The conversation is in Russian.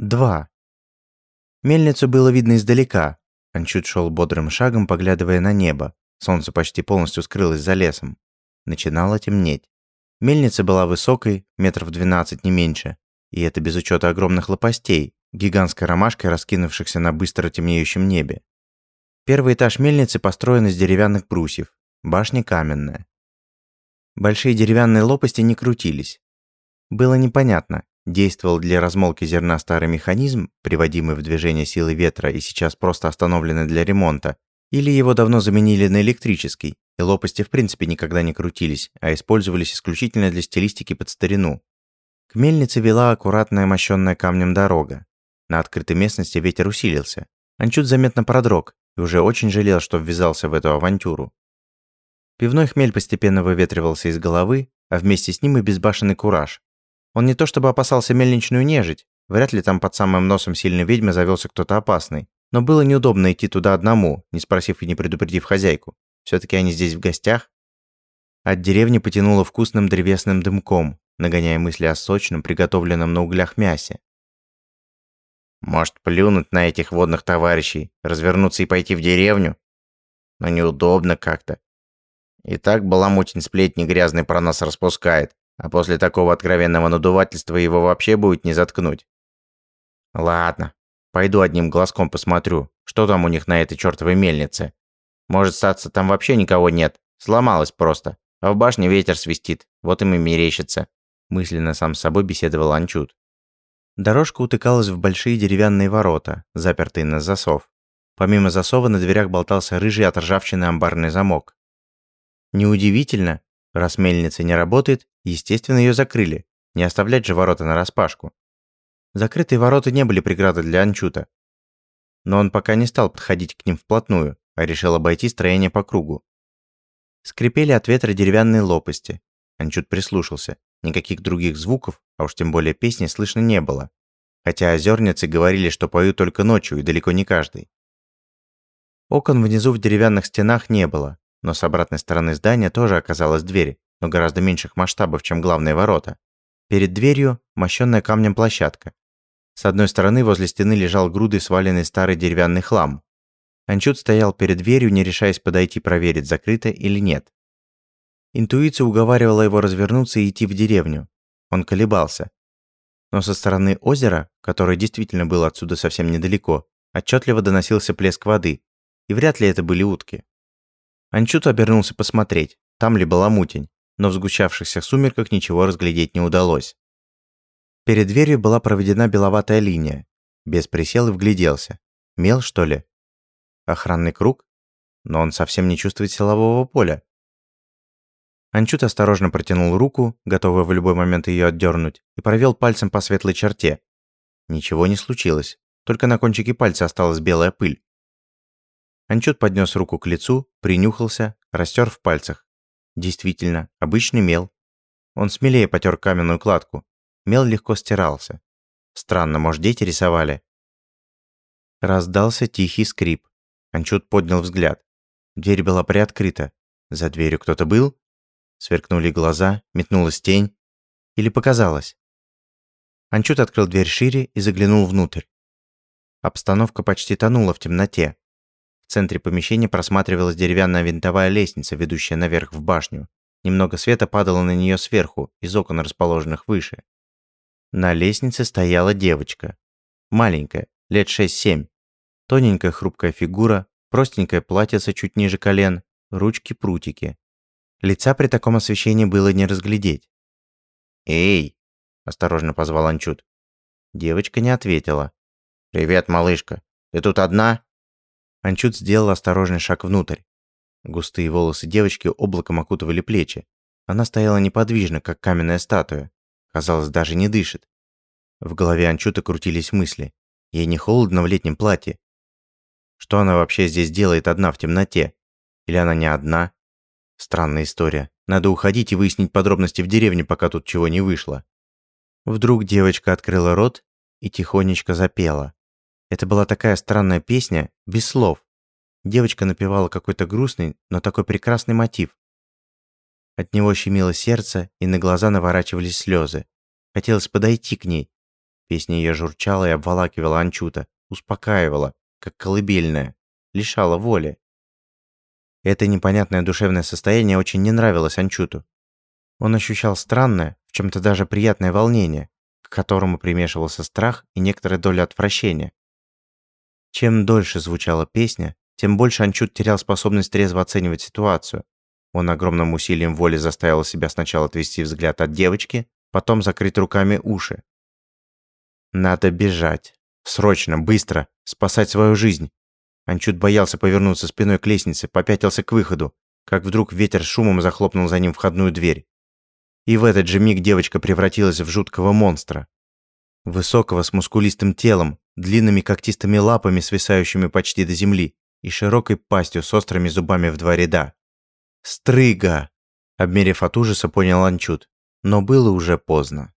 Два. Мельницу было видно издалека. Анчут шел бодрым шагом, поглядывая на небо. Солнце почти полностью скрылось за лесом. Начинало темнеть. Мельница была высокой, метров двенадцать не меньше. И это без учета огромных лопастей, гигантской ромашкой, раскинувшихся на быстро темнеющем небе. Первый этаж мельницы построен из деревянных брусьев. Башня каменная. Большие деревянные лопасти не крутились. Было непонятно, действовал для размолки зерна старый механизм, приводимый в движение силой ветра и сейчас просто остановленный для ремонта, или его давно заменили на электрический, и лопасти в принципе никогда не крутились, а использовались исключительно для стилистики под старину. К мельнице вела аккуратная мощенная камнем дорога. На открытой местности ветер усилился. Анчут заметно продрог и уже очень жалел, что ввязался в эту авантюру. Пивной хмель постепенно выветривался из головы, а вместе с ним и безбашенный кураж. Он не то чтобы опасался мельничную нежить, вряд ли там под самым носом сильной ведьмы завелся кто-то опасный, но было неудобно идти туда одному, не спросив и не предупредив хозяйку. Все-таки они здесь в гостях. От деревни потянуло вкусным древесным дымком, нагоняя мысли о сочном, приготовленном на углях мясе. Может, плюнуть на этих водных товарищей, развернуться и пойти в деревню? Но неудобно как-то. И так баламутин сплетни грязный про нас распускает. А после такого откровенного надувательства его вообще будет не заткнуть. Ладно, пойду одним глазком посмотрю, что там у них на этой чертовой мельнице. Может, статься там вообще никого нет, сломалась просто. А в башне ветер свистит, вот им и мерещится. Мысленно сам с собой беседовал Анчут. Дорожка утыкалась в большие деревянные ворота, запертые на засов. Помимо засова на дверях болтался рыжий от ржавчины амбарный замок. Неудивительно, Раз мельница не работает, естественно, ее закрыли. Не оставлять же ворота нараспашку. Закрытые ворота не были преградой для Анчута. Но он пока не стал подходить к ним вплотную, а решил обойти строение по кругу. Скрипели от ветра деревянные лопасти. Анчут прислушался. Никаких других звуков, а уж тем более песни, слышно не было. Хотя озерницы говорили, что поют только ночью и далеко не каждый. Окон внизу в деревянных стенах не было, но с обратной стороны здания тоже оказалась дверь, но гораздо меньших масштабов, чем главные ворота. Перед дверью мощенная камнем площадка. С одной стороны возле стены лежал грудой сваленный старый деревянный хлам. Анчут стоял перед дверью, не решаясь подойти проверить, закрыто или нет. Интуиция уговаривала его развернуться и идти в деревню. Он колебался. Но со стороны озера, которое действительно было отсюда совсем недалеко, отчетливо доносился плеск воды, и вряд ли это были утки. Анчут обернулся посмотреть, там ли была мутень, но в сгущавшихся сумерках ничего разглядеть не удалось. Перед дверью была проведена беловатая линия. Без присел и вгляделся. Мел, что ли? Охранный круг? Но он совсем не чувствует силового поля. Анчут осторожно протянул руку, готовый в любой момент ее отдернуть, и провел пальцем по светлой черте. Ничего не случилось, только на кончике пальца осталась белая пыль. Анчут поднес руку к лицу, принюхался, растер в пальцах. Действительно, обычный мел. Он смелее потер каменную кладку. Мел легко стирался. Странно, может, дети рисовали? Раздался тихий скрип. Анчут поднял взгляд. Дверь была приоткрыта. За дверью кто-то был? Сверкнули глаза, метнулась тень. Или показалось? Анчут открыл дверь шире и заглянул внутрь. Обстановка почти тонула в темноте. В центре помещения просматривалась деревянная винтовая лестница, ведущая наверх в башню. Немного света падало на нее сверху, из окон, расположенных выше. На лестнице стояла девочка. Маленькая, лет 6-7. Тоненькая хрупкая фигура, простенькое платьице чуть ниже колен, ручки-прутики. Лица при таком освещении было не разглядеть. «Эй!» – осторожно позвал Анчут. Девочка не ответила. «Привет, малышка. Ты тут одна?» Анчут сделал осторожный шаг внутрь. Густые волосы девочки облаком окутывали плечи. Она стояла неподвижно, как каменная статуя. Казалось, даже не дышит. В голове Анчута крутились мысли. Ей не холодно в летнем платье. Что она вообще здесь делает одна в темноте? Или она не одна? Странная история. Надо уходить и выяснить подробности в деревне, пока тут чего не вышло. Вдруг девочка открыла рот и тихонечко запела. Это была такая странная песня, без слов. Девочка напевала какой-то грустный, но такой прекрасный мотив. От него щемило сердце, и на глаза наворачивались слезы. Хотелось подойти к ней. Песня ее журчала и обволакивала Анчута, успокаивала, как колыбельная, лишала воли. Это непонятное душевное состояние очень не нравилось Анчуту. Он ощущал странное, в чем-то даже приятное волнение, к которому примешивался страх и некоторая доля отвращения. Чем дольше звучала песня, тем больше Анчут терял способность трезво оценивать ситуацию. Он огромным усилием воли заставил себя сначала отвести взгляд от девочки, потом закрыть руками уши. Надо бежать. Срочно, быстро, спасать свою жизнь. Анчут боялся повернуться спиной к лестнице, попятился к выходу, как вдруг ветер шумом захлопнул за ним входную дверь. И в этот же миг девочка превратилась в жуткого монстра. Высокого, с мускулистым телом, длинными когтистыми лапами, свисающими почти до земли, и широкой пастью с острыми зубами в два ряда. «Стрыга!» Обмерев от ужаса, понял Анчут. Но было уже поздно.